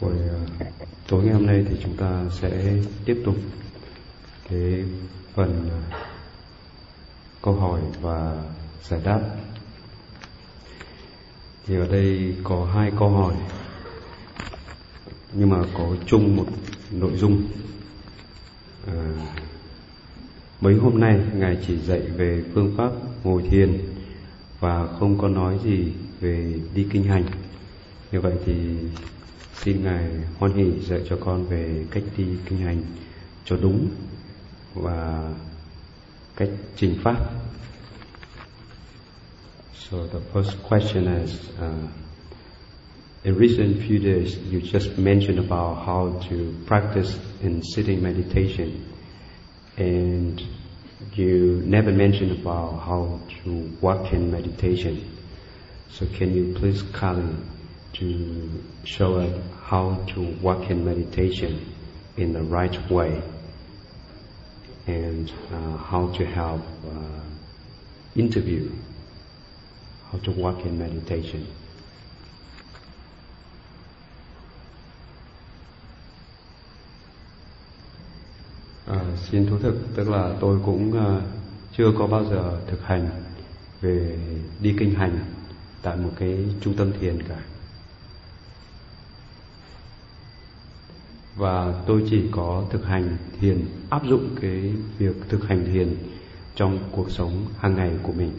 Buổi à, tối ngày hôm nay thì chúng ta sẽ tiếp tục cái phần à, câu hỏi và giải đáp. Thì ở đây có hai câu hỏi nhưng mà có chung một nội dung. À, mấy hôm nay ngài chỉ dạy về phương pháp ngồi thiền và không có nói gì về đi kinh hành như vậy thì xin ngài hoan hỷ dạy cho con về cách đi kinh hành cho đúng và cách trình pháp So the first question is, uh, in recent few days, you just mentioned about how to practice in sitting meditation, and you never mentioned about how to walk in meditation. So can you please kindly to show us how to walk in meditation in the right way and uh, how to have uh, interview, how to walk in meditation. À, xin thú thực, tức là tôi cũng uh, chưa có bao giờ thực hành về đi kinh hành tại một cái trung tâm thiền cả. Và tôi chỉ có thực hành thiền, áp dụng cái việc thực hành thiền trong cuộc sống hàng ngày của mình.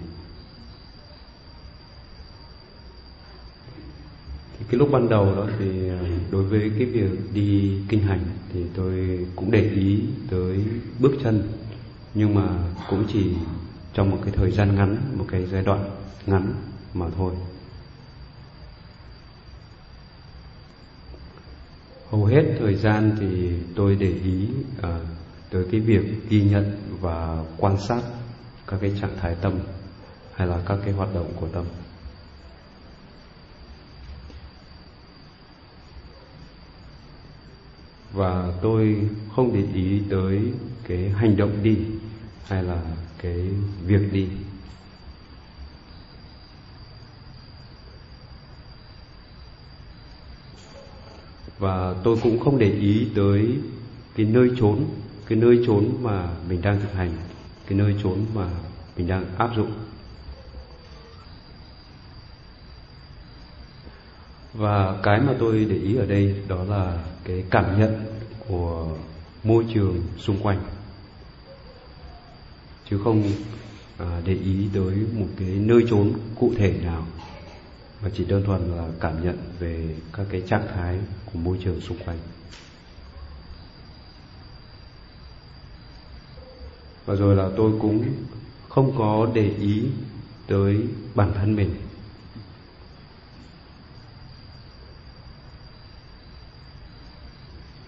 Thì cái lúc ban đầu đó thì ờ, đối với cái việc đi kinh hành thì tôi cũng để ý tới bước chân. Nhưng mà cũng chỉ trong một cái thời gian ngắn, một cái giai đoạn ngắn mà thôi. Hầu hết thời gian thì tôi để ý uh, tới cái việc ghi nhận và quan sát các cái trạng thái tâm hay là các cái hoạt động của tâm. Và tôi không để ý tới cái hành động đi hay là cái việc đi. Và tôi cũng không để ý tới cái nơi trốn cái nơi trốn mà mình đang thực hành cái nơi trốn mà mình đang áp dụng. Và cái mà tôi để ý ở đây đó là cái cảm nhận của môi trường xung quanh. Chứ không à, để ý tới một cái nơi trốn cụ thể nào mà chỉ đơn thuần là cảm nhận về các cái trạng thái của môi trường xung quanh. Và rồi là tôi cũng không có để ý tới bản thân mình.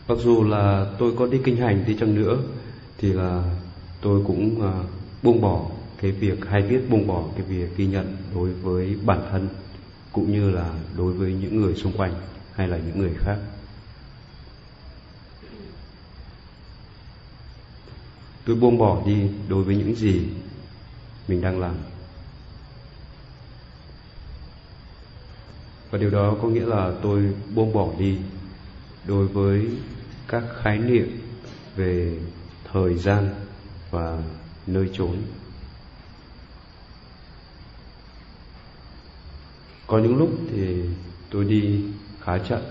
Mặc dù là tôi có đi kinh hành đi chăng nữa, thì là tôi cũng à, buông bỏ cái việc, hay biết buông bỏ cái việc ghi nhận đối với bản thân cũng như là đối với những người xung quanh hay là những người khác. Tôi buông bỏ đi đối với những gì mình đang làm. Và điều đó có nghĩa là tôi buông bỏ đi đối với các khái niệm về thời gian và nơi trốn. Có những lúc thì tôi đi khá chậm.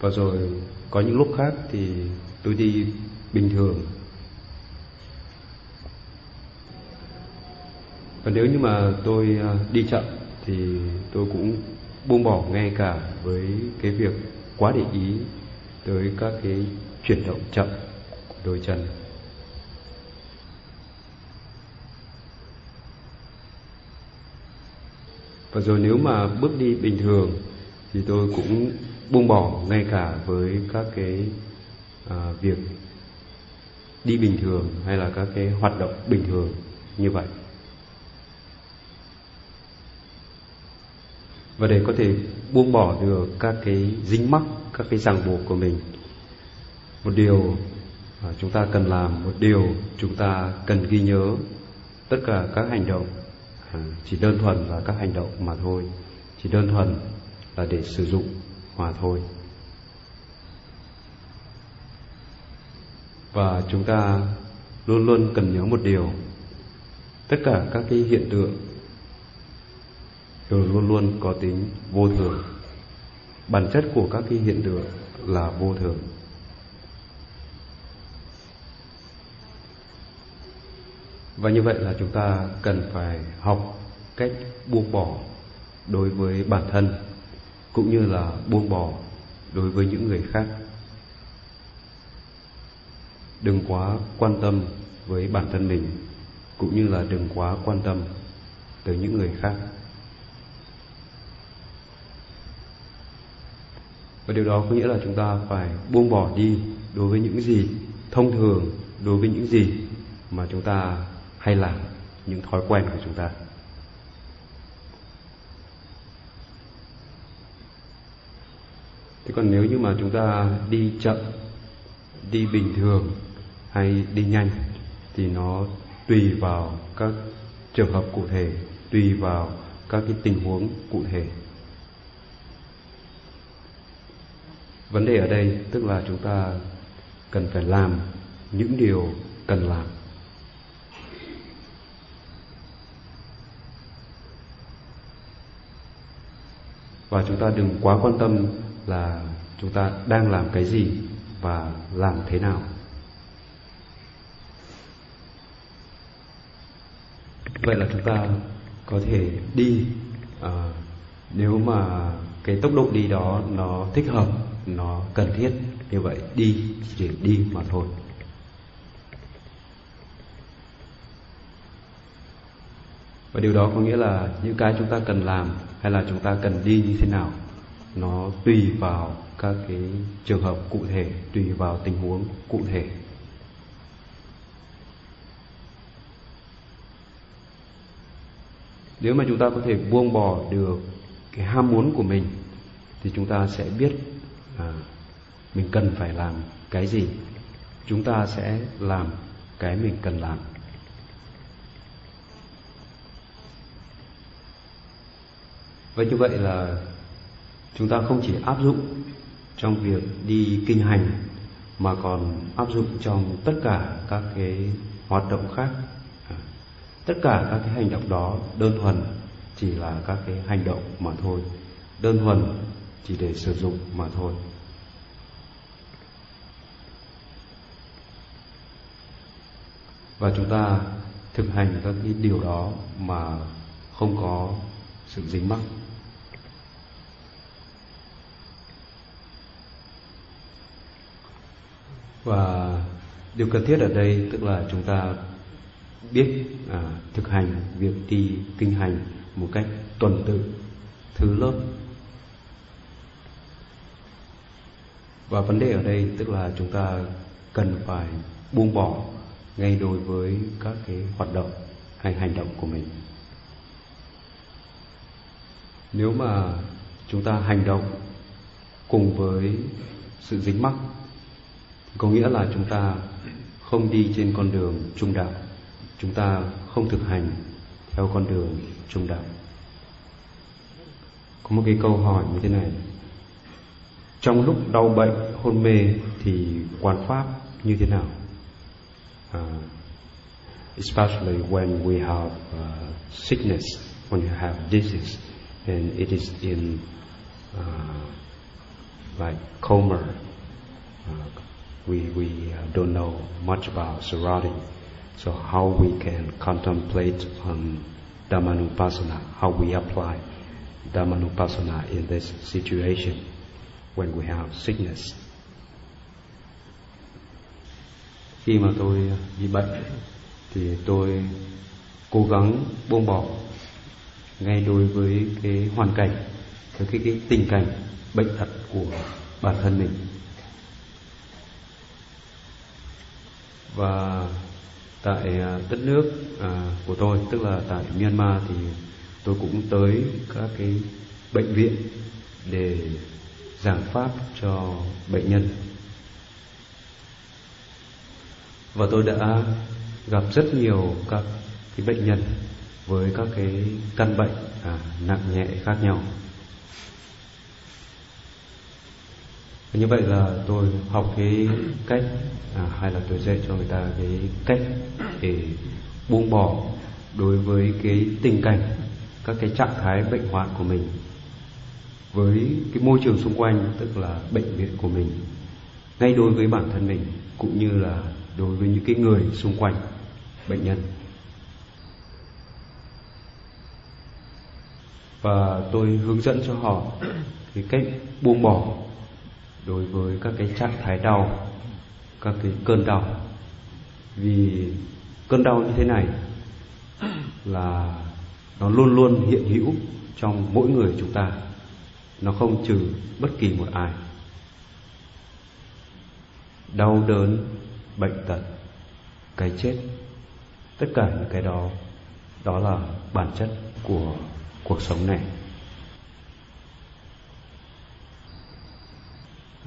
Và rồi có những lúc khác thì tôi đi bình thường. Và nếu như mà tôi à, đi chậm thì tôi cũng buông bỏ ngay cả với cái việc quá để ý tới các cái chuyển động chậm của đôi chân. Và rồi nếu mà bước đi bình thường thì tôi cũng buông bỏ ngay cả với các cái à, việc đi bình thường hay là các cái hoạt động bình thường như vậy. Và để có thể buông bỏ được các cái dính mắc các cái ràng buộc của mình một điều à, chúng ta cần làm một điều chúng ta cần ghi nhớ tất cả các hành động Ừ, chỉ đơn thuần là các hành động mà thôi. Chỉ đơn thuần là để sử dụng mà thôi. Và chúng ta luôn luôn cần nhớ một điều. Tất cả các cái hiện tượng đều luôn luôn có tính vô thường. Bản chất của các cái hiện tượng là vô thường. Và như vậy là chúng ta cần phải học cách buông bỏ đối với bản thân, cũng như là buông bỏ đối với những người khác. Đừng quá quan tâm với bản thân mình, cũng như là đừng quá quan tâm tới những người khác. Và điều đó có nghĩa là chúng ta phải buông bỏ đi đối với những gì thông thường, đối với những gì mà chúng ta hay là những thói quen của chúng ta? Thế còn nếu như mà chúng ta đi chậm, đi bình thường hay đi nhanh thì nó tùy vào các trường hợp cụ thể, tùy vào các cái tình huống cụ thể. Vấn đề ở đây tức là chúng ta cần phải làm những điều cần làm. Và chúng ta đừng quá quan tâm là chúng ta đang làm cái gì và làm thế nào. Vậy là chúng ta có thể đi à, nếu mà cái tốc độ đi đó nó thích hợp nó cần thiết như vậy đi chỉ để đi mà thôi. Và điều đó có nghĩa là những cái chúng ta cần làm hay là chúng ta cần đi như thế nào nó tùy vào các cái trường hợp cụ thể tùy vào tình huống cụ thể. Nếu mà chúng ta có thể buông bỏ được cái ham muốn của mình thì chúng ta sẽ biết à, mình cần phải làm cái gì. Chúng ta sẽ làm cái mình cần làm. Vậy như vậy là chúng ta không chỉ áp dụng trong việc đi kinh hành, mà còn áp dụng trong tất cả các cái hoạt động khác. À, tất cả các cái hành động đó đơn thuần chỉ là các cái hành động mà thôi. Đơn thuần chỉ để sử dụng mà thôi. Và chúng ta thực hành các cái điều đó mà không có sự dính mắc. Và điều cần thiết ở đây tức là chúng ta biết à, thực hành việc đi kinh hành một cách tuần tự thứ lớp. Và vấn đề ở đây tức là chúng ta cần phải buông bỏ ngay đối với các cái hoạt động hay hành động của mình. Nếu mà chúng ta hành động cùng với sự dính mắc có nghĩa là chúng ta không đi trên con đường trung đạo. Chúng ta không thực hành theo con đường trung đạo. Có một cái câu hỏi như thế này. Trong lúc đau bệnh hôn mê thì quan pháp như thế nào? Uh, especially when we have uh, sickness when you have disease and it is in uh, like coma uh, we we uh, don't know much about surrounding so how we can contemplate on Dhammanupassana how we apply Dhammanupassana in this situation when we have sickness. Khi mà tôi uh, bị bệnh thì tôi cố gắng buông bỏ ngay đối với cái hoàn cảnh, với cái, cái tình cảnh bệnh tật của bản thân mình. Và tại à, đất nước à, của tôi, tức là tại Myanmar thì tôi cũng tới các cái bệnh viện để giảng pháp cho bệnh nhân. Và tôi đã gặp rất nhiều các cái bệnh nhân với các cái căn bệnh à, nặng nhẹ khác nhau. Như vậy là tôi học cái cách à, hay là tôi dạy cho người ta cái cách để buông bỏ đối với cái tình cảnh các cái trạng thái bệnh hoạn của mình với cái môi trường xung quanh tức là bệnh viện của mình ngay đối với bản thân mình cũng như là đối với những cái người xung quanh bệnh nhân. Và tôi hướng dẫn cho họ cái cách buông bỏ đối với các cái trạng thái đau, các cái cơn đau. Vì cơn đau như thế này là nó luôn luôn hiện hữu trong mỗi người chúng ta. Nó không trừ bất kỳ một ai. Đau đớn, bệnh tật, cái chết, tất cả những cái đó đó là bản chất của cuộc sống này.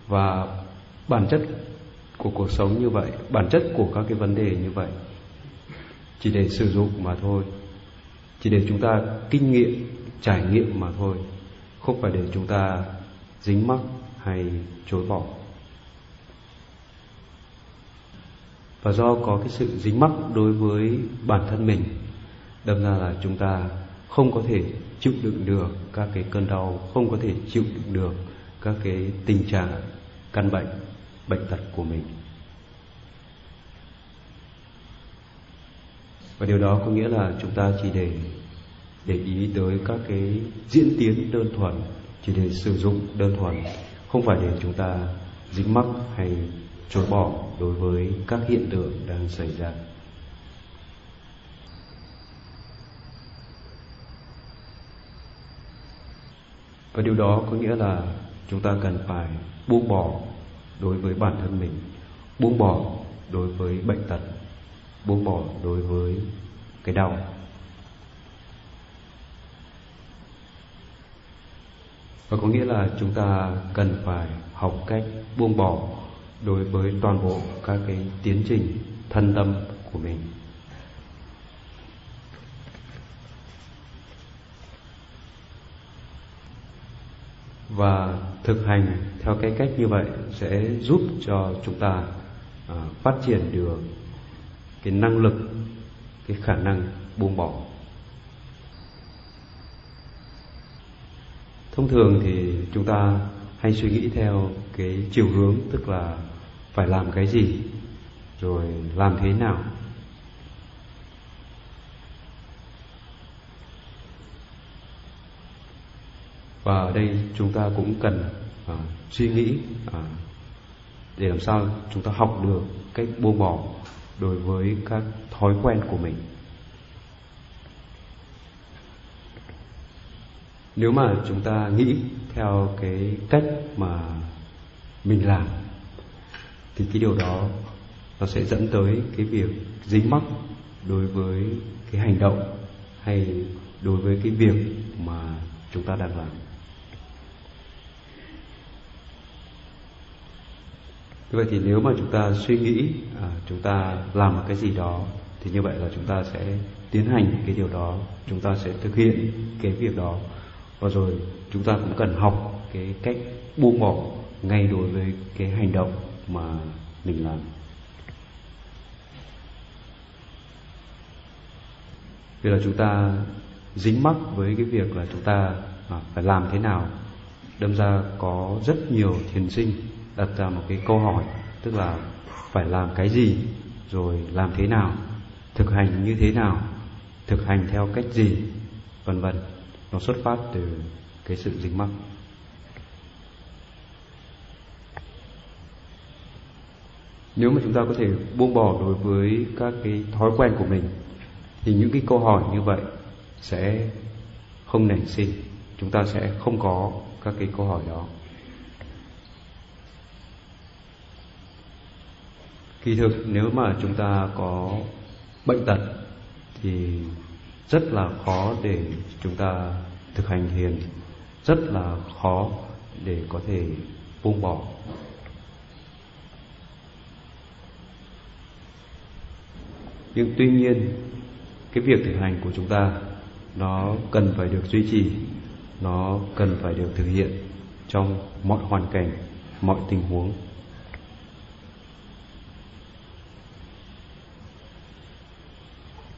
Và bản chất của cuộc sống như vậy, bản chất của các cái vấn đề như vậy, chỉ để sử dụng mà thôi. Chỉ để chúng ta kinh nghiệm, trải nghiệm mà thôi. Không phải để chúng ta dính mắc hay chối bỏ. Và do có cái sự dính mắc đối với bản thân mình, đâm ra là chúng ta không có thể chịu đựng được các cái cơn đau, không có thể chịu đựng được các cái tình trạng căn bệnh bệnh tật của mình. Và điều đó có nghĩa là chúng ta chỉ để để ý tới các cái diễn tiến đơn thuần, chỉ để sử dụng đơn thuần, không phải để chúng ta dính mắc hay chối bỏ đối với các hiện tượng đang xảy ra. Và điều đó có nghĩa là chúng ta cần phải buông bỏ đối với bản thân mình, buông bỏ đối với bệnh tật, buông bỏ đối với cái đau. Và có nghĩa là chúng ta cần phải học cách buông bỏ đối với toàn bộ các cái tiến trình thân tâm của mình. Và thực hành theo cái cách như vậy sẽ giúp cho chúng ta à, phát triển được cái năng lực cái khả năng buông bỏ. Thông thường thì chúng ta hay suy nghĩ theo cái chiều hướng tức là phải làm cái gì rồi làm thế nào. Và ở đây chúng ta cũng cần uh, suy nghĩ uh, để làm sao chúng ta học được cách buông bỏ đối với các thói quen của mình. Nếu mà chúng ta nghĩ theo cái cách mà mình làm thì cái điều đó nó sẽ dẫn tới cái việc dính mắc đối với cái hành động hay đối với cái việc mà chúng ta đang làm. Như vậy thì nếu mà chúng ta suy nghĩ à, chúng ta làm một cái gì đó thì như vậy là chúng ta sẽ tiến hành cái điều đó chúng ta sẽ thực hiện cái việc đó. Và rồi chúng ta cũng cần học cái cách buông bỏ ngay đối với cái hành động mà mình làm. Vì là chúng ta dính mắc với cái việc là chúng ta à, phải làm thế nào? Đâm ra có rất nhiều thiền sinh đặt ra một cái câu hỏi, tức là phải làm cái gì, rồi làm thế nào, thực hành như thế nào, thực hành theo cách gì, vân vân. Nó xuất phát từ cái sự dính mắc. Nếu mà chúng ta có thể buông bỏ đối với các cái thói quen của mình, thì những cái câu hỏi như vậy sẽ không nảy sinh. Chúng ta sẽ không có các cái câu hỏi đó. Kỳ thực nếu mà chúng ta có bệnh tật thì rất là khó để chúng ta thực hành thiền rất là khó để có thể buông bỏ. Nhưng tuy nhiên, cái việc thực hành của chúng ta, nó cần phải được duy trì, nó cần phải được thực hiện trong mọi hoàn cảnh, mọi tình huống.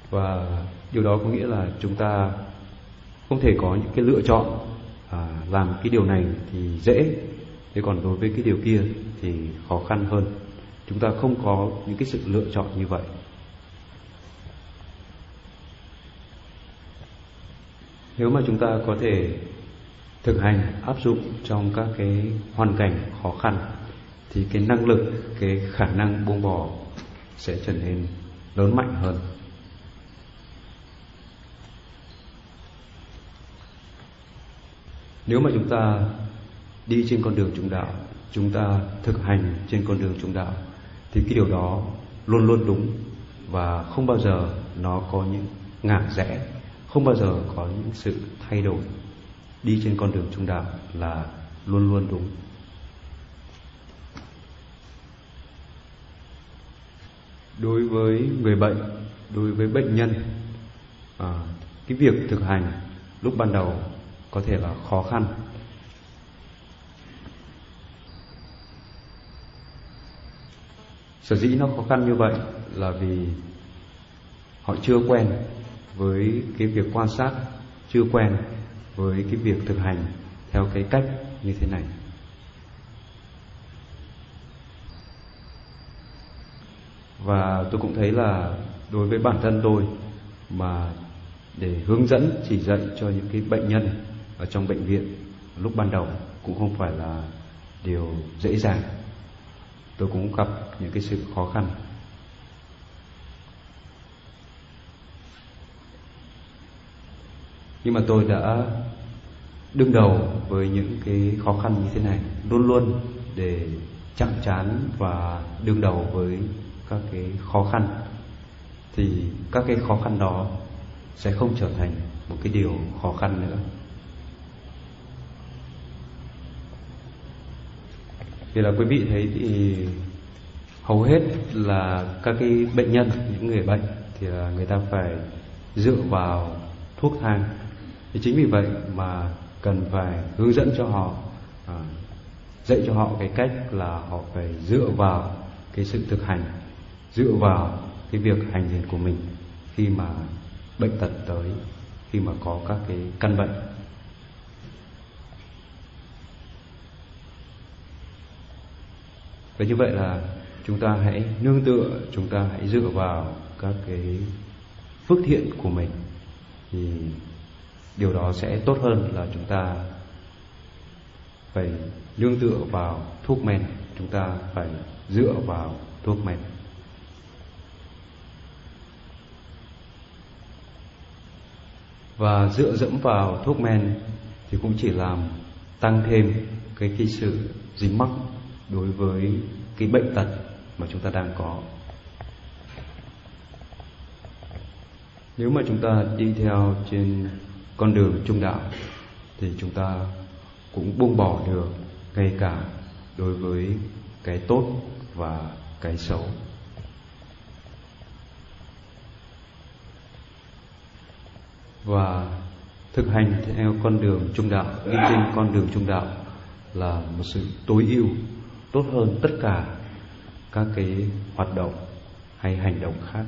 Và điều đó có nghĩa là chúng ta không thể có những cái lựa chọn à, làm cái điều này thì dễ. Thế còn đối với cái điều kia thì khó khăn hơn. Chúng ta không có những cái sự lựa chọn như vậy. Nếu mà chúng ta có thể thực hành áp dụng trong các cái hoàn cảnh khó khăn thì cái năng lực cái khả năng buông bỏ sẽ trở nên lớn mạnh hơn. Nếu mà chúng ta đi trên con đường trung đạo chúng ta thực hành trên con đường trung đạo thì cái điều đó luôn luôn đúng và không bao giờ nó có những ngả rẽ không bao giờ có những sự thay đổi. Đi trên con đường trung đạo là luôn luôn đúng. Đối với người bệnh đối với bệnh nhân à, cái việc thực hành lúc ban đầu có thể là khó khăn. Sở dĩ nó khó khăn như vậy là vì họ chưa quen với cái việc quan sát, chưa quen với cái việc thực hành theo cái cách như thế này. Và tôi cũng thấy là đối với bản thân tôi mà để hướng dẫn, chỉ dạy cho những cái bệnh nhân ở trong bệnh viện lúc ban đầu cũng không phải là điều dễ dàng. Tôi cũng gặp những cái sự khó khăn. Nhưng mà tôi đã đương đầu với những cái khó khăn như thế này, luôn luôn để chạm trán và đương đầu với các cái khó khăn, thì các cái khó khăn đó sẽ không trở thành một cái điều khó khăn nữa. Thì là quý vị thấy thì hầu hết là các cái bệnh nhân những người bệnh thì là người ta phải dựa vào thuốc thang. Thì chính vì vậy mà cần phải hướng dẫn cho họ à, dạy cho họ cái cách là họ phải dựa vào cái sự thực hành dựa vào cái việc hành thiền của mình khi mà bệnh tật tới khi mà có các cái căn bệnh. Và như vậy là chúng ta hãy nương tựa, chúng ta hãy dựa vào các cái phước thiện của mình. Thì điều đó sẽ tốt hơn là chúng ta phải nương tựa vào thuốc men, chúng ta phải dựa vào thuốc men. Và dựa dẫm vào thuốc men thì cũng chỉ làm tăng thêm cái cái sự dính mắc đối với cái bệnh tật mà chúng ta đang có. Nếu mà chúng ta đi theo trên con đường trung đạo, thì chúng ta cũng buông bỏ được ngay cả đối với cái tốt và cái xấu. Và thực hành theo con đường trung đạo đi trên con đường trung đạo là một sự tối ưu tốt hơn tất cả các cái hoạt động hay hành động khác.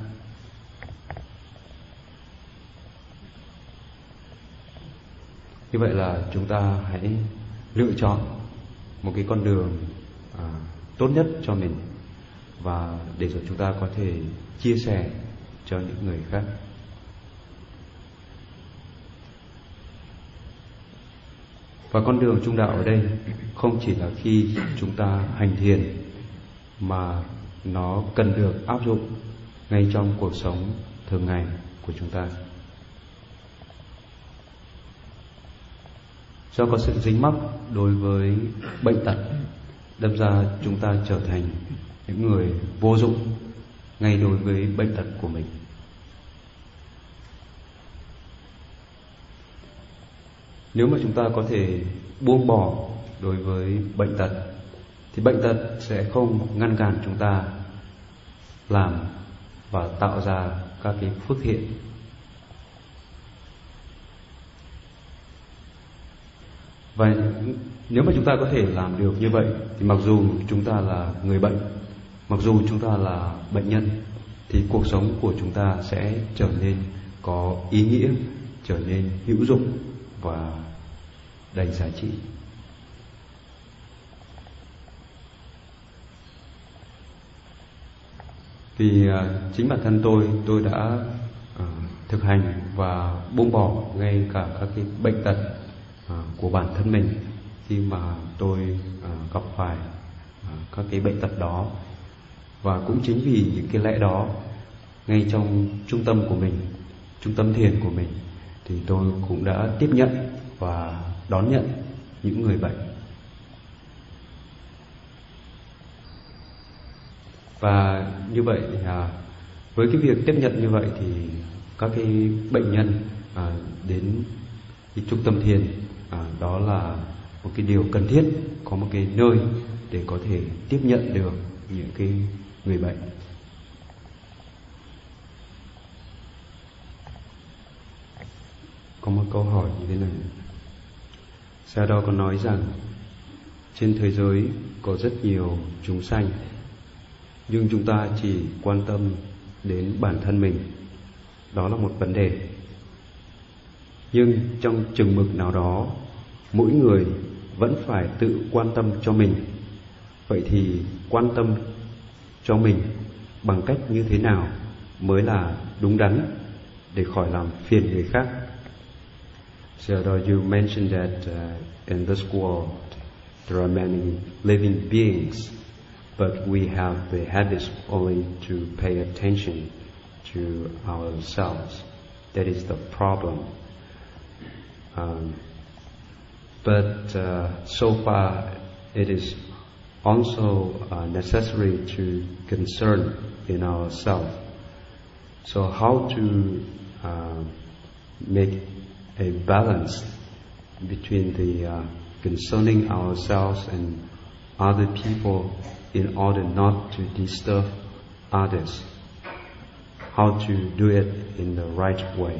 Như vậy là chúng ta hãy lựa chọn một cái con đường à, tốt nhất cho mình và để rồi chúng ta có thể chia sẻ cho những người khác. Và con đường trung đạo ở đây không chỉ là khi chúng ta hành thiền, mà nó cần được áp dụng ngay trong cuộc sống thường ngày của chúng ta. Do có sự dính mắc đối với bệnh tật, đâm ra chúng ta trở thành những người vô dụng ngay đối với bệnh tật của mình. Nếu mà chúng ta có thể buông bỏ đối với bệnh tật, thì bệnh tật sẽ không ngăn cản chúng ta làm và tạo ra các cái phước thiện. Và nếu mà chúng ta có thể làm được như vậy, thì mặc dù chúng ta là người bệnh, mặc dù chúng ta là bệnh nhân, thì cuộc sống của chúng ta sẽ trở nên có ý nghĩa, trở nên hữu dụng và đầy giá trị. Vì à, chính bản thân tôi tôi đã uh, thực hành và buông bỏ ngay cả các cái bệnh tật uh, của bản thân mình khi mà tôi uh, gặp phải các cái bệnh tật đó. Và cũng chính vì những cái lẽ đó ngay trong trung tâm của mình trung tâm thiền của mình thì tôi cũng đã tiếp nhận và đón nhận những người bệnh. Và như vậy à, với cái việc tiếp nhận như vậy thì các cái bệnh nhân à, đến cái trung tâm thiền à, đó là một cái điều cần thiết có một cái nơi để có thể tiếp nhận được những cái người bệnh. Có một câu hỏi như thế này. Sa đó có nói rằng, trên thế giới có rất nhiều chúng sanh, nhưng chúng ta chỉ quan tâm đến bản thân mình. Đó là một vấn đề. Nhưng trong chừng mực nào đó, mỗi người vẫn phải tự quan tâm cho mình. Vậy thì quan tâm cho mình bằng cách như thế nào mới là đúng đắn để khỏi làm phiền người khác? So you mentioned that uh, in this world there are many living beings, but we have the habits only to pay attention to ourselves. That is the problem. Um, but uh, so far, it is also uh, necessary to concern in ourselves. So, how to uh, make a balance between the uh, concerning ourselves and other people in order not to disturb others. How to do it in the right way.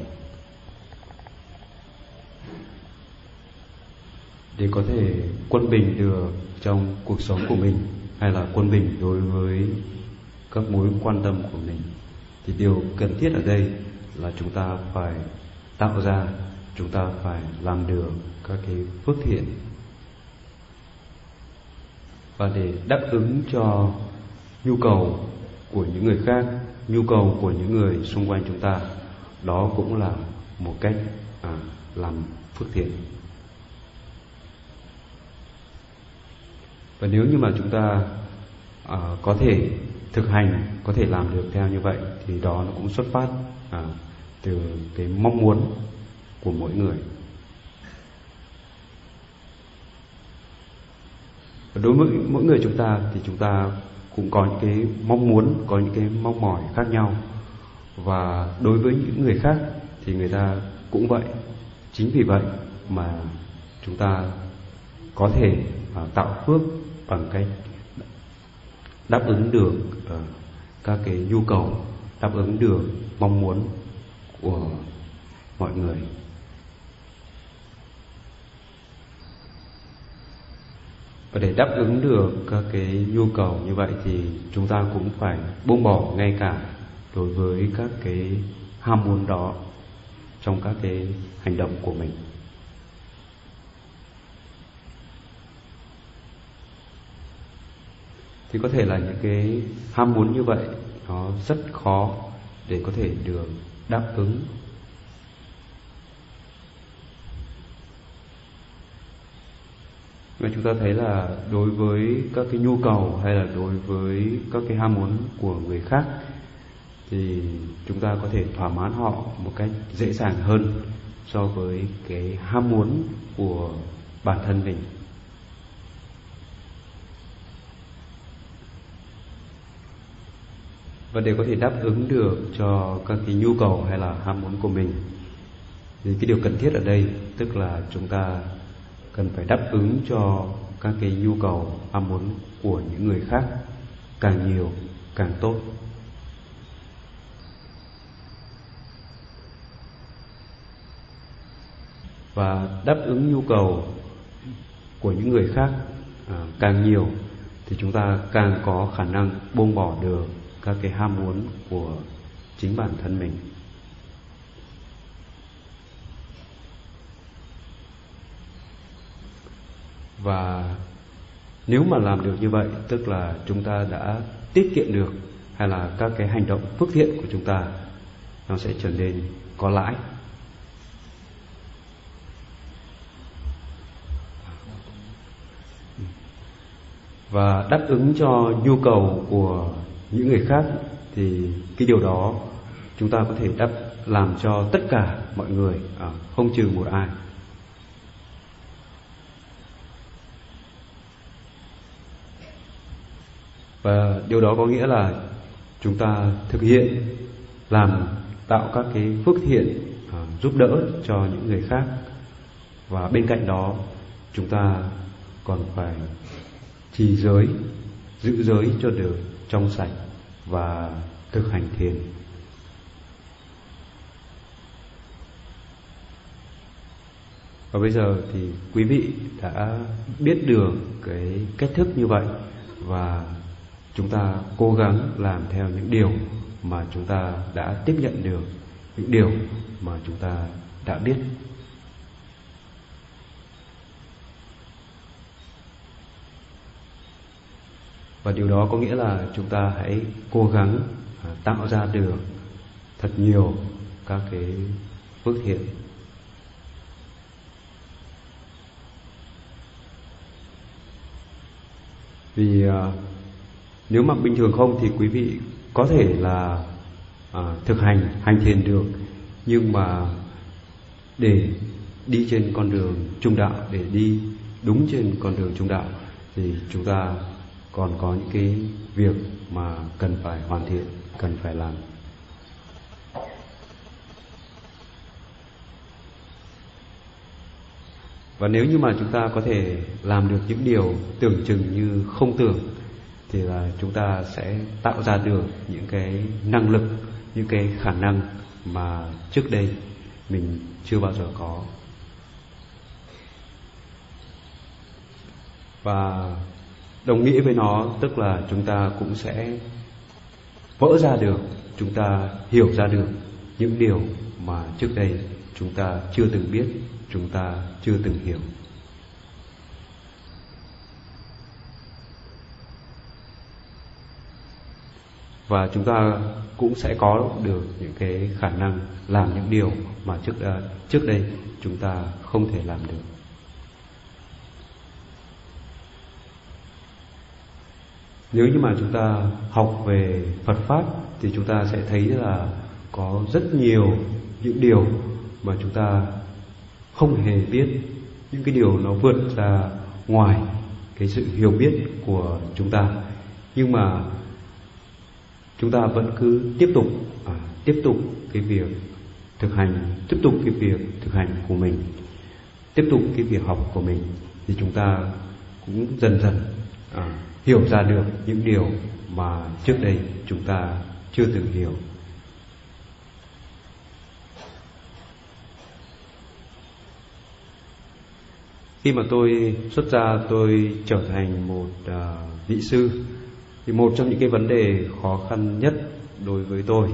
Để có thể quân bình được trong cuộc sống của mình hay là quân bình đối với các mối quan tâm của mình thì điều cần thiết ở đây là chúng ta phải tạo ra chúng ta phải làm được các cái phước thiện. Và để đáp ứng cho nhu cầu của những người khác nhu cầu của những người xung quanh chúng ta đó cũng là một cách à, làm phước thiện. Và nếu như mà chúng ta à, có thể thực hành có thể làm được theo như vậy thì đó nó cũng xuất phát à, từ cái mong muốn của mỗi người. Và đối với mỗi người chúng ta thì chúng ta cũng có những cái mong muốn có những cái mong mỏi khác nhau. Và đối với những người khác thì người ta cũng vậy. Chính vì vậy mà chúng ta có thể uh, tạo phước bằng cách đáp ứng được uh, các cái nhu cầu đáp ứng được mong muốn của mọi người. Và để đáp ứng được các cái nhu cầu như vậy thì chúng ta cũng phải buông bỏ ngay cả đối với các cái ham muốn đó trong các cái hành động của mình. Thì có thể là những cái ham muốn như vậy nó rất khó để có thể được đáp ứng và chúng ta thấy là đối với các cái nhu cầu hay là đối với các cái ham muốn của người khác, thì chúng ta có thể thỏa mãn họ một cách dễ dàng hơn so với cái ham muốn của bản thân mình. Và để có thể đáp ứng được cho các cái nhu cầu hay là ham muốn của mình, thì cái điều cần thiết ở đây tức là chúng ta cần phải đáp ứng cho các cái nhu cầu ham muốn của những người khác càng nhiều càng tốt. Và đáp ứng nhu cầu của những người khác à, càng nhiều thì chúng ta càng có khả năng buông bỏ được các cái ham muốn của chính bản thân mình. Và nếu mà làm được như vậy, tức là chúng ta đã tiết kiệm được hay là các cái hành động phước thiện của chúng ta, nó sẽ trở nên có lãi. Và đáp ứng cho nhu cầu của những người khác thì cái điều đó chúng ta có thể đáp làm cho tất cả mọi người à, không trừ một ai. Và điều đó có nghĩa là chúng ta thực hiện làm tạo các cái phước thiện à, giúp đỡ cho những người khác. Và bên cạnh đó chúng ta còn phải trì giới giữ giới cho được trong sạch và thực hành thiền. Và bây giờ thì quý vị đã biết được cái cách thức như vậy và chúng ta cố gắng làm theo những điều mà chúng ta đã tiếp nhận được, những điều mà chúng ta đã biết. Và điều đó có nghĩa là chúng ta hãy cố gắng à, tạo ra được thật nhiều các cái phước thiện. Vì à, nếu mà bình thường không thì quý vị có thể là à, thực hành hành thiền được. Nhưng mà để đi trên con đường trung đạo để đi đúng trên con đường trung đạo thì chúng ta còn có những cái việc mà cần phải hoàn thiện cần phải làm. Và nếu như mà chúng ta có thể làm được những điều tưởng chừng như không tưởng thì là chúng ta sẽ tạo ra được những cái năng lực, những cái khả năng mà trước đây mình chưa bao giờ có. Và đồng nghĩa với nó, tức là chúng ta cũng sẽ vỡ ra được, chúng ta hiểu ra được những điều mà trước đây chúng ta chưa từng biết, chúng ta chưa từng hiểu. Và chúng ta cũng sẽ có được những cái khả năng làm những điều mà trước à, trước đây chúng ta không thể làm được. Nếu như mà chúng ta học về Phật pháp thì chúng ta sẽ thấy là có rất nhiều những điều mà chúng ta không hề biết. Những cái điều nó vượt ra ngoài cái sự hiểu biết của chúng ta. Nhưng mà chúng ta vẫn cứ tiếp tục à, tiếp tục cái việc thực hành tiếp tục cái việc thực hành của mình tiếp tục cái việc học của mình thì chúng ta cũng dần dần à, hiểu ra được những điều mà trước đây chúng ta chưa từng hiểu. Khi mà tôi xuất gia tôi trở thành một uh, vị sư thì một trong những cái vấn đề khó khăn nhất đối với tôi,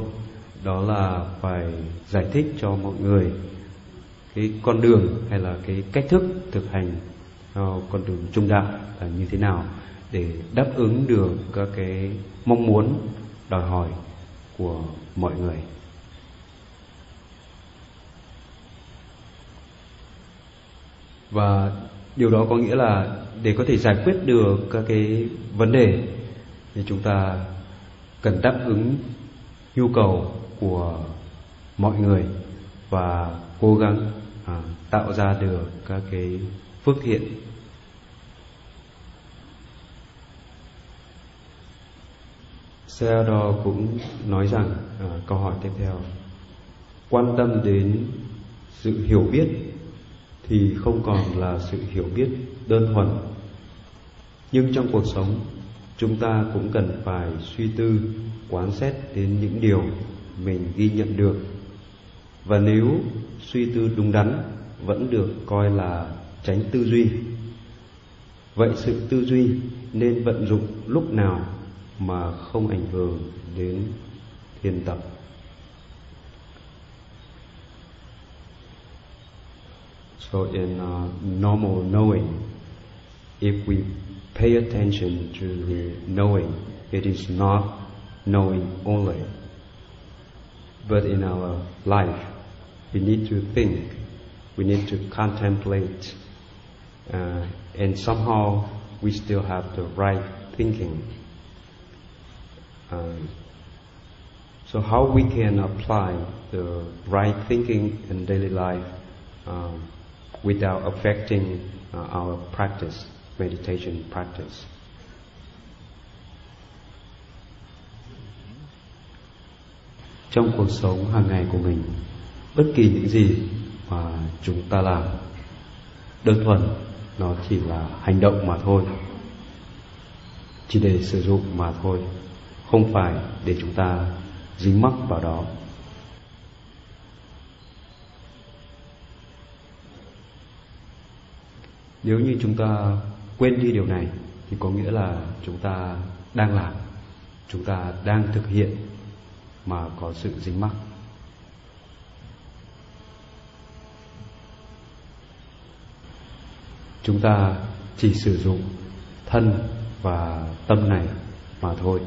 đó là phải giải thích cho mọi người cái con đường hay là cái cách thức thực hành theo con đường trung đạo là như thế nào để đáp ứng được các cái mong muốn, đòi hỏi của mọi người. Và điều đó có nghĩa là để có thể giải quyết được các cái vấn đề thì chúng ta cần đáp ứng nhu cầu của mọi người và cố gắng à, tạo ra được các cái phước thiện. Seado cũng nói rằng à, câu hỏi tiếp theo quan tâm đến sự hiểu biết thì không còn là sự hiểu biết đơn thuần. Nhưng trong cuộc sống chúng ta cũng cần phải suy tư quán xét đến những điều mình ghi nhận được. Và nếu suy tư đúng đắn vẫn được coi là tránh tư duy. Vậy sự tư duy nên vận dụng lúc nào mà không ảnh hưởng đến thiền tập? So in uh, normal knowing, if we pay attention to the knowing, it is not knowing only. But in our life, we need to think, we need to contemplate, uh, and somehow we still have the right thinking. Um, so how we can apply the right thinking in daily life um, without affecting uh, our practice, meditation practice. Trong cuộc sống hàng ngày của mình, bất kỳ những gì mà chúng ta làm đơn thuần nó chỉ là hành động mà thôi chỉ để sử dụng mà thôi không phải để chúng ta dính mắc vào đó nếu như chúng ta quên đi điều này thì có nghĩa là chúng ta đang làm, chúng ta đang thực hiện mà có sự dính mắc. Chúng ta chỉ sử dụng thân và tâm này mà thôi.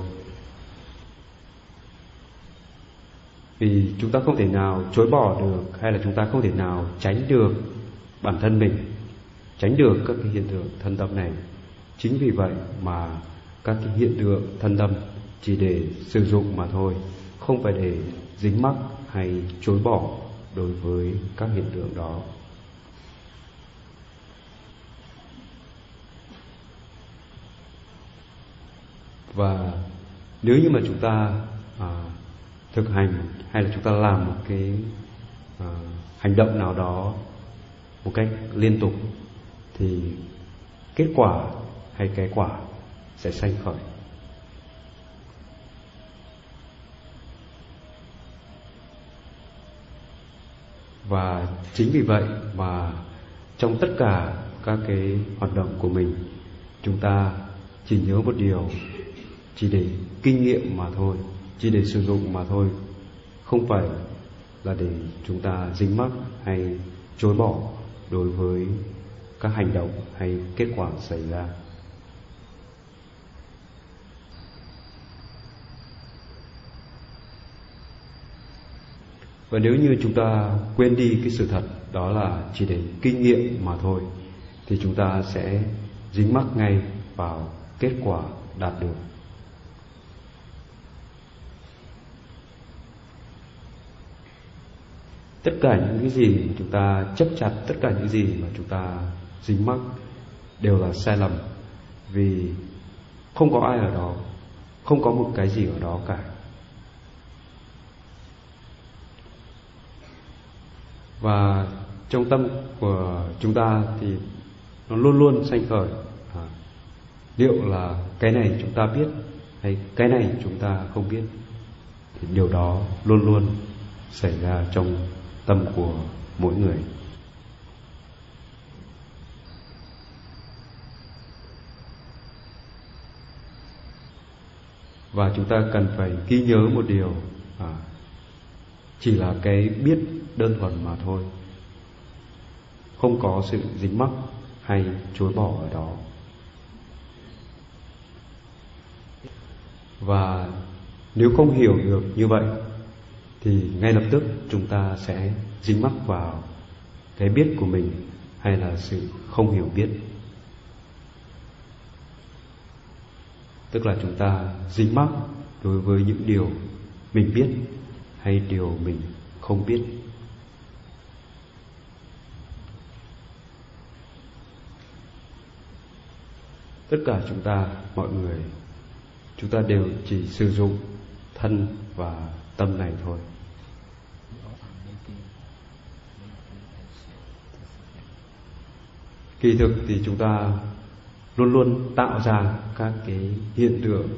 Vì chúng ta không thể nào chối bỏ được hay là chúng ta không thể nào tránh được bản thân mình tránh được các cái hiện tượng thân tâm này. Chính vì vậy mà các cái hiện tượng thân tâm chỉ để sử dụng mà thôi không phải để dính mắc hay chối bỏ đối với các hiện tượng đó. Và nếu như mà chúng ta à, thực hành hay là chúng ta làm một cái à, hành động nào đó một cách liên tục thì kết quả hay cái quả sẽ sanh khởi. Và chính vì vậy mà trong tất cả các cái hoạt động của mình, chúng ta chỉ nhớ một điều, chỉ để kinh nghiệm mà thôi, chỉ để sử dụng mà thôi. Không phải là để chúng ta dính mắc hay chối bỏ đối với các hành động hay kết quả xảy ra. Và nếu như chúng ta quên đi cái sự thật, đó là chỉ để kinh nghiệm mà thôi, thì chúng ta sẽ dính mắc ngay vào kết quả đạt được. Tất cả những cái gì mà chúng ta chấp chặt, tất cả những gì mà chúng ta dính mắc đều là sai lầm vì không có ai ở đó không có một cái gì ở đó cả. Và trong tâm của chúng ta thì nó luôn luôn sanh khởi. À, liệu là cái này chúng ta biết hay cái này chúng ta không biết thì điều đó luôn luôn xảy ra trong tâm của mỗi người. Và chúng ta cần phải ghi nhớ một điều à, chỉ là cái biết đơn thuần mà thôi. Không có sự dính mắc hay chối bỏ ở đó. Và nếu không hiểu được như vậy thì ngay lập tức chúng ta sẽ dính mắc vào cái biết của mình hay là sự không hiểu biết. Tức là chúng ta dính mắc đối với những điều mình biết hay điều mình không biết. Tất cả chúng ta, mọi người, chúng ta đều chỉ sử dụng thân và tâm này thôi. Kỳ thực thì chúng ta luôn luôn tạo ra các cái hiện tượng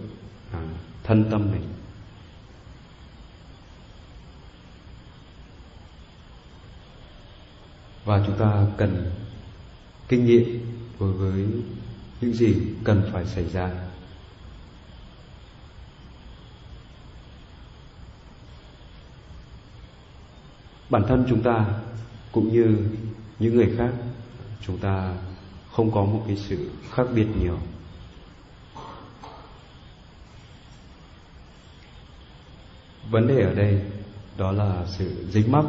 à, thân tâm này và chúng ta cần kinh nghiệm đối với những gì cần phải xảy ra. Bản thân chúng ta cũng như những người khác chúng ta không có một cái sự khác biệt nhiều. Vấn đề ở đây đó là sự dính mắc,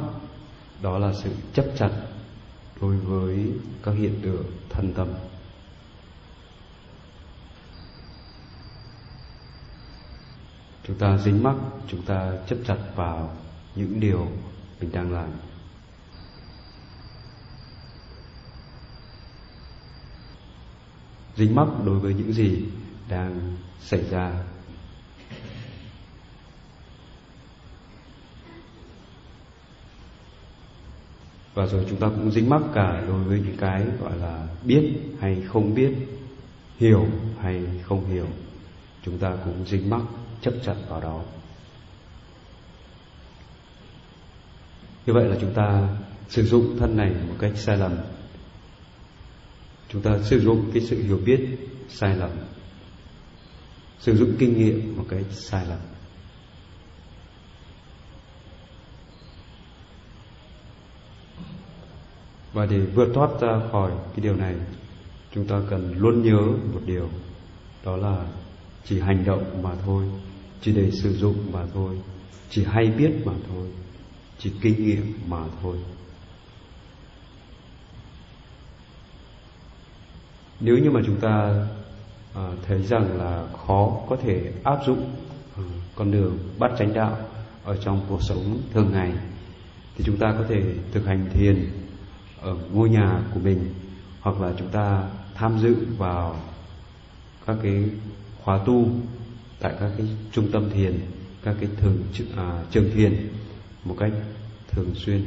đó là sự chấp chặt đối với các hiện tượng thân tâm. Chúng ta dính mắc, chúng ta chấp chặt vào những điều mình đang làm. Dính mắc đối với những gì đang xảy ra. Và rồi chúng ta cũng dính mắc cả đối với những cái gọi là biết hay không biết, hiểu hay không hiểu. Chúng ta cũng dính mắc chấp chặt vào đó. Như vậy là chúng ta sử dụng thân này một cách sai lầm chúng ta sử dụng cái sự hiểu biết, sai lầm. Sử dụng kinh nghiệm một cái sai lầm. Và để vượt thoát ra khỏi cái điều này, chúng ta cần luôn nhớ một điều, đó là chỉ hành động mà thôi, chỉ để sử dụng mà thôi, chỉ hay biết mà thôi, chỉ kinh nghiệm mà thôi. Nếu như mà chúng ta à, thấy rằng là khó có thể áp dụng à, con đường bắt chánh đạo ở trong cuộc sống thường ngày thì chúng ta có thể thực hành thiền ở ngôi nhà của mình hoặc là chúng ta tham dự vào các cái khóa tu tại các cái trung tâm thiền các cái thường à, trường thiền một cách thường xuyên.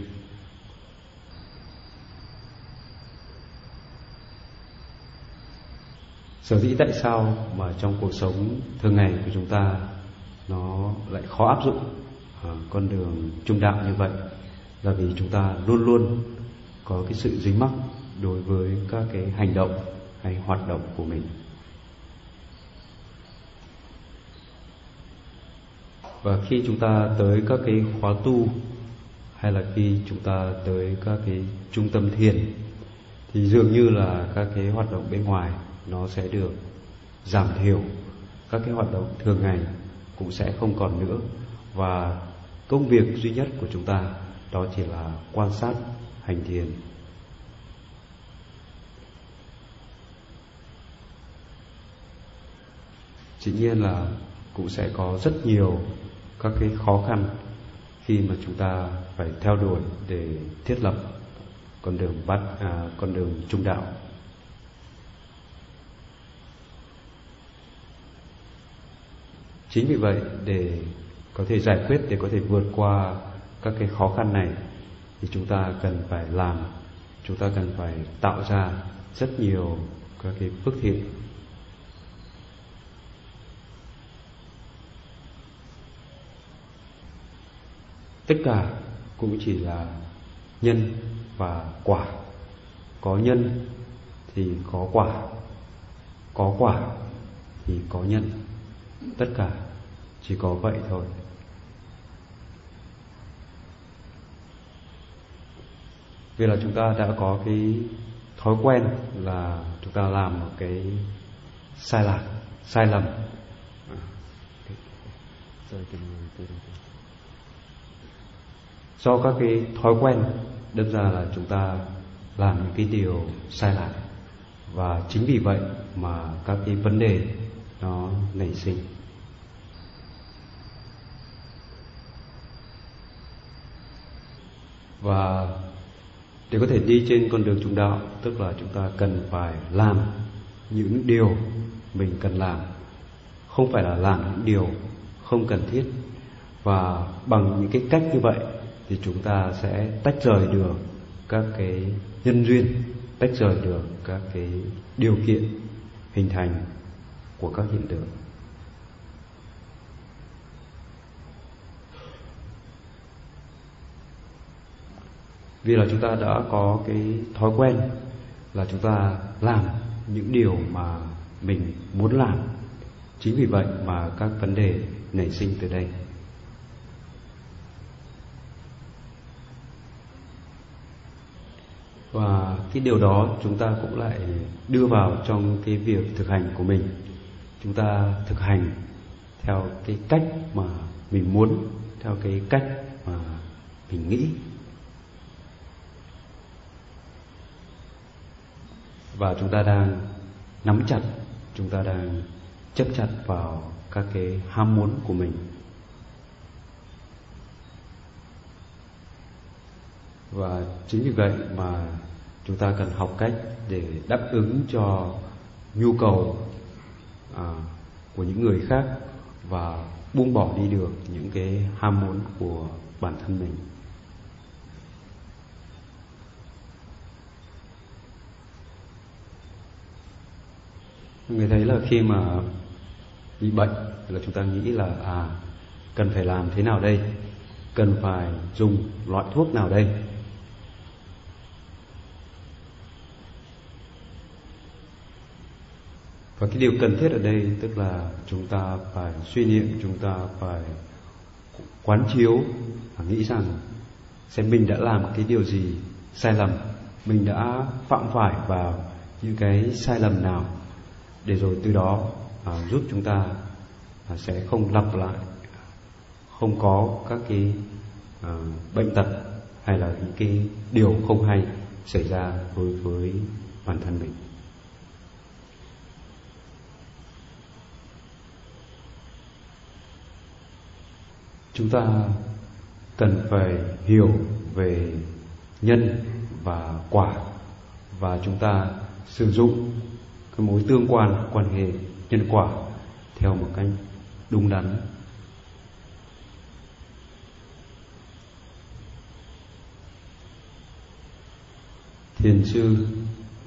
Sở dĩ tại sao mà trong cuộc sống thường ngày của chúng ta nó lại khó áp dụng à, con đường trung đạo như vậy? Là vì chúng ta luôn luôn có cái sự dính mắc đối với các cái hành động hay hoạt động của mình. Và khi chúng ta tới các cái khóa tu, hay là khi chúng ta tới các cái trung tâm thiền, thì dường như là các cái hoạt động bên ngoài nó sẽ được giảm thiểu. Các cái hoạt động thường ngày cũng sẽ không còn nữa. Và công việc duy nhất của chúng ta đó chỉ là quan sát hành thiền. Dĩ nhiên là cũng sẽ có rất nhiều các cái khó khăn khi mà chúng ta phải theo đuổi để thiết lập con đường bắt à, con đường trung đạo. Chính vì vậy, để có thể giải quyết, để có thể vượt qua các cái khó khăn này, thì chúng ta cần phải làm, chúng ta cần phải tạo ra rất nhiều các cái phước thiện tất cả cũng chỉ là nhân và quả. Có nhân thì có quả có quả thì có nhân. Tất cả chỉ có vậy thôi. Vì là chúng ta đã có cái thói quen là chúng ta làm một cái sai lạc, sai lầm. Do các cái thói quen, đâm ra là chúng ta làm những cái điều sai lạc. Và chính vì vậy mà các cái vấn đề nó nảy sinh. Và để có thể đi trên con đường trung đạo, tức là chúng ta cần phải làm những điều mình cần làm. Không phải là làm những điều không cần thiết. Và bằng những cái cách như vậy thì chúng ta sẽ tách rời được các cái nhân duyên, tách rời được các cái điều kiện hình thành của các hiện tượng. Vì là chúng ta đã có cái thói quen là chúng ta làm những điều mà mình muốn làm. Chính vì vậy mà các vấn đề nảy sinh từ đây. Và cái điều đó chúng ta cũng lại đưa vào trong cái việc thực hành của mình. Chúng ta thực hành theo cái cách mà mình muốn, theo cái cách mà mình nghĩ. Và chúng ta đang nắm chặt chúng ta đang chấp chặt vào các cái ham muốn của mình. Và chính vì vậy mà chúng ta cần học cách để đáp ứng cho nhu cầu à, của những người khác và buông bỏ đi được những cái ham muốn của bản thân mình. Người thấy là khi mà bị bệnh là chúng ta nghĩ là à cần phải làm thế nào đây? Cần phải dùng loại thuốc nào đây? Và cái điều cần thiết ở đây tức là chúng ta phải suy niệm, chúng ta phải quán chiếu và nghĩ rằng xem mình đã làm cái điều gì sai lầm, mình đã phạm phải vào những cái sai lầm nào để rồi từ đó à, giúp chúng ta à, sẽ không lặp lại không có các cái à, bệnh tật hay là những cái điều không hay xảy ra đối với bản thân mình. Chúng ta cần phải hiểu về nhân và quả và chúng ta sử dụng cái mối tương quan quan hệ, nhân quả theo một cách đúng đắn. Thiền sư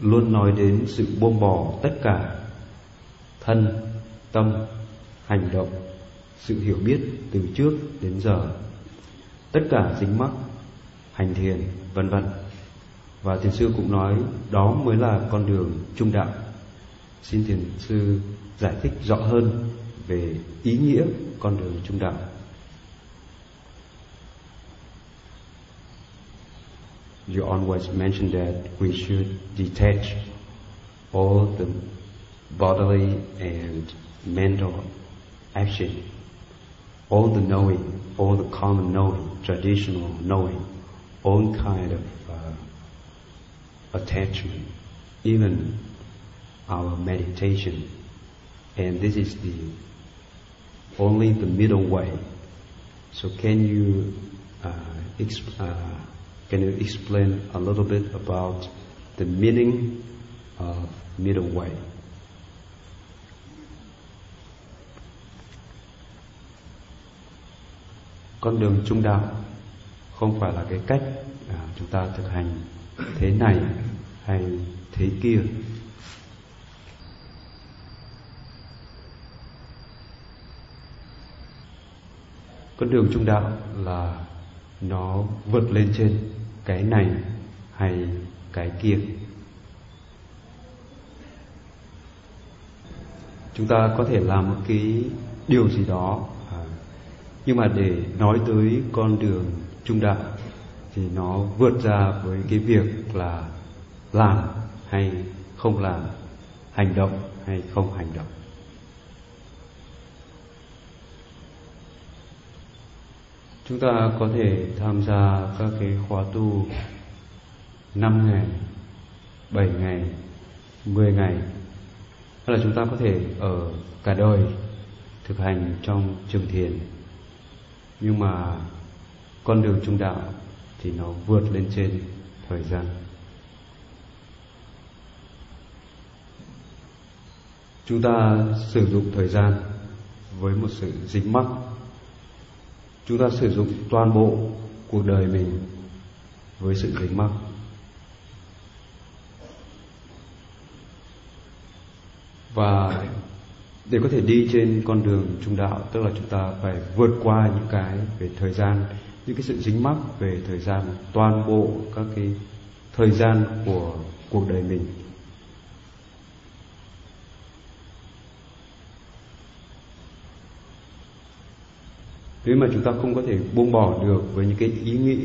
luôn nói đến sự buông bỏ tất cả thân, tâm, hành động, sự hiểu biết từ trước đến giờ, tất cả dính mắc, hành thiền, vân vân. Và thiền sư cũng nói đó mới là con đường trung đạo. Xin thiền sư giải thích rõ hơn về ý nghĩa con đường trung đạo. You always mention that we should detach all the bodily and mental action all the knowing, all the common knowing, traditional knowing, all kind of uh, attachment, even our meditation. And this is the only the middle way. So can you uh, uh, can you explain a little bit about the meaning of middle way? con đường trung đạo không phải là cái cách à, chúng ta thực hành thế này hay thế kia con đường trung đạo là nó vượt lên trên cái này hay cái kia. Chúng ta có thể làm một cái điều gì đó à, nhưng mà để nói tới con đường trung đạo thì nó vượt ra với cái việc là làm hay không làm, hành động hay không hành động. Chúng ta có thể tham gia các cái khóa tu 5 ngày 7 ngày 10 ngày. Hay là chúng ta có thể ở cả đời thực hành trong trường thiền. Nhưng mà con đường trung đạo thì nó vượt lên trên thời gian. Chúng ta sử dụng thời gian với một sự dính mắc chúng ta sử dụng toàn bộ cuộc đời mình với sự dính mắc. Và để có thể đi trên con đường trung đạo, tức là chúng ta phải vượt qua những cái về thời gian, những cái sự dính mắc về thời gian, toàn bộ các cái thời gian của cuộc đời mình. Nếu mà chúng ta không có thể buông bỏ được với những cái ý nghĩ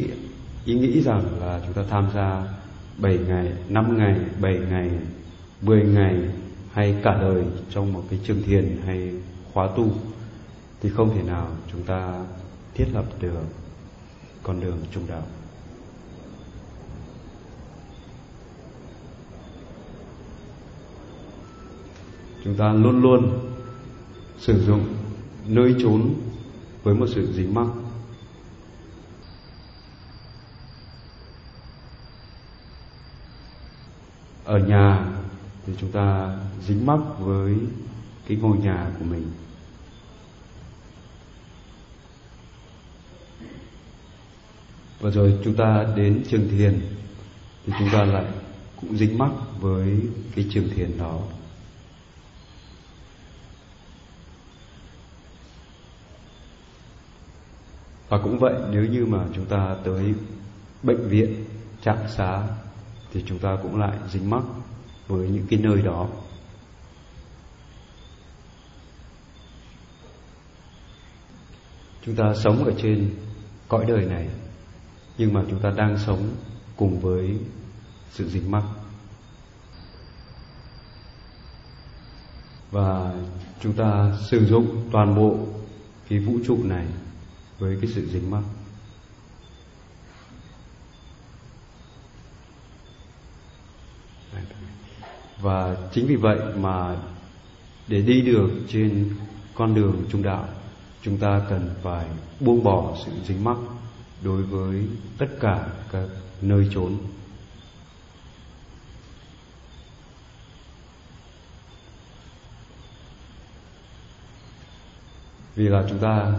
ý nghĩ rằng là chúng ta tham gia 7 ngày, 5 ngày, 7 ngày, 10 ngày hay cả đời trong một cái trường thiền hay khóa tu thì không thể nào chúng ta thiết lập được con đường trung đạo. Chúng ta luôn luôn sử dụng nơi trốn với một sự dính mắc. Ở nhà thì chúng ta dính mắc với cái ngôi nhà của mình. Và rồi chúng ta đến trường thiền thì chúng ta lại cũng dính mắc với cái trường thiền đó. Và cũng vậy, nếu như mà chúng ta tới bệnh viện, trạm xá, thì chúng ta cũng lại dính mắc với những cái nơi đó. Chúng ta sống ở trên cõi đời này, nhưng mà chúng ta đang sống cùng với sự dính mắc. Và chúng ta sử dụng toàn bộ cái vũ trụ này với cái sự dính mắc. Và chính vì vậy mà để đi được trên con đường trung đạo, chúng ta cần phải buông bỏ sự dính mắc đối với tất cả các nơi trốn. Vì là chúng ta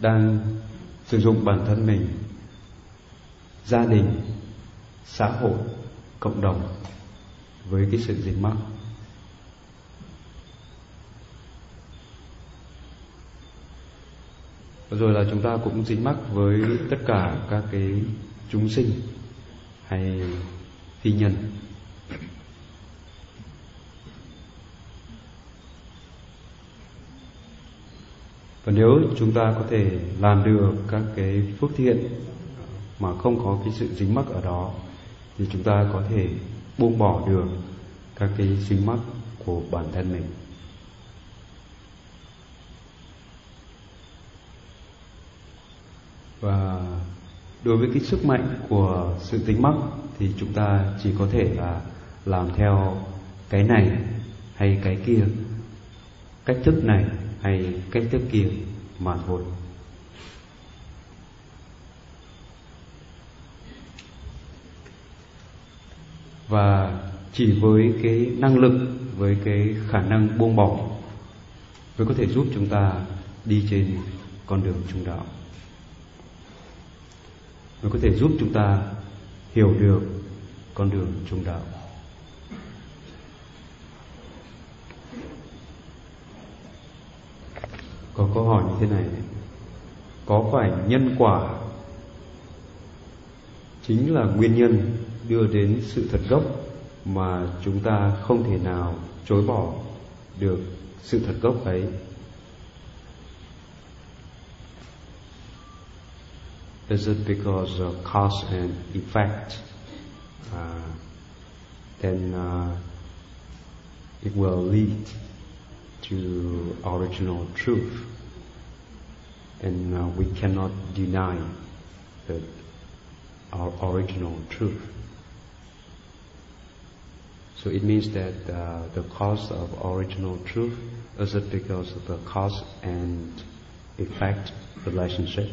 đang sử dụng bản thân mình, gia đình, xã hội, cộng đồng với cái sự dính mắc rồi là chúng ta cũng dính mắc với tất cả các cái chúng sinh hay phi nhân. Và nếu chúng ta có thể làm được các cái phước thiện mà không có cái sự dính mắc ở đó, thì chúng ta có thể buông bỏ được các cái dính mắc của bản thân mình. Và đối với cái sức mạnh của sự dính mắc thì chúng ta chỉ có thể là làm theo cái này hay cái kia. Cách thức này hay cách thức kia mà thôi. Và chỉ với cái năng lực, với cái khả năng buông bỏ mới có thể giúp chúng ta đi trên con đường trung đạo. Mới có thể giúp chúng ta hiểu được con đường trung đạo. Có câu hỏi như thế này có phải nhân quả chính là nguyên nhân đưa đến sự thật gốc mà chúng ta không thể nào chối bỏ được sự thật gốc ấy Is it because of cause and effect? Uh, then uh, it will lead to original truth. And uh, we cannot deny that our original truth. So it means that uh, the cause of original truth is it because of the cause and effect relationship?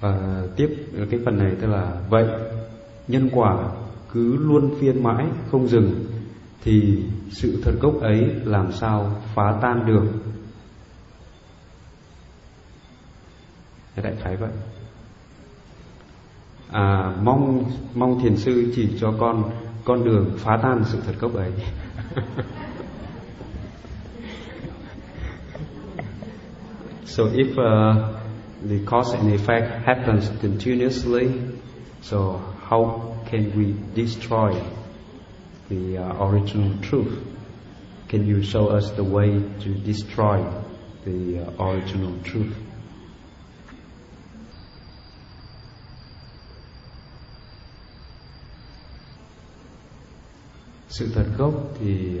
Và tiếp cái phần này tức là vậy nhân quả cứ luôn phiên mãi không dừng thì sự thật gốc ấy làm sao phá tan được? Đại khái vậy. À, mong mong thiền sư chỉ cho con con đường phá tan sự thật gốc ấy. So if uh, the cause and effect happens continuously so how can we destroy the uh, original truth. Can you show us the way to destroy the uh, original truth? sự thật gốc thì